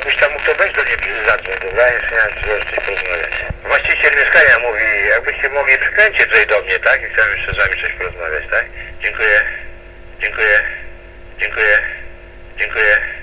właściciel i jakbyś tam to wejść do niego zadzwoń, dobra? Jeszcze ja chcę coś porozmawiać. Właściciel mieszkania mówi, jakbyście mogli przykręcić coś do mnie, tak? I chciałem jeszcze z wami coś porozmawiać, tak? Dziękuję. Dziękuję. Dziękuję. Dziękuję.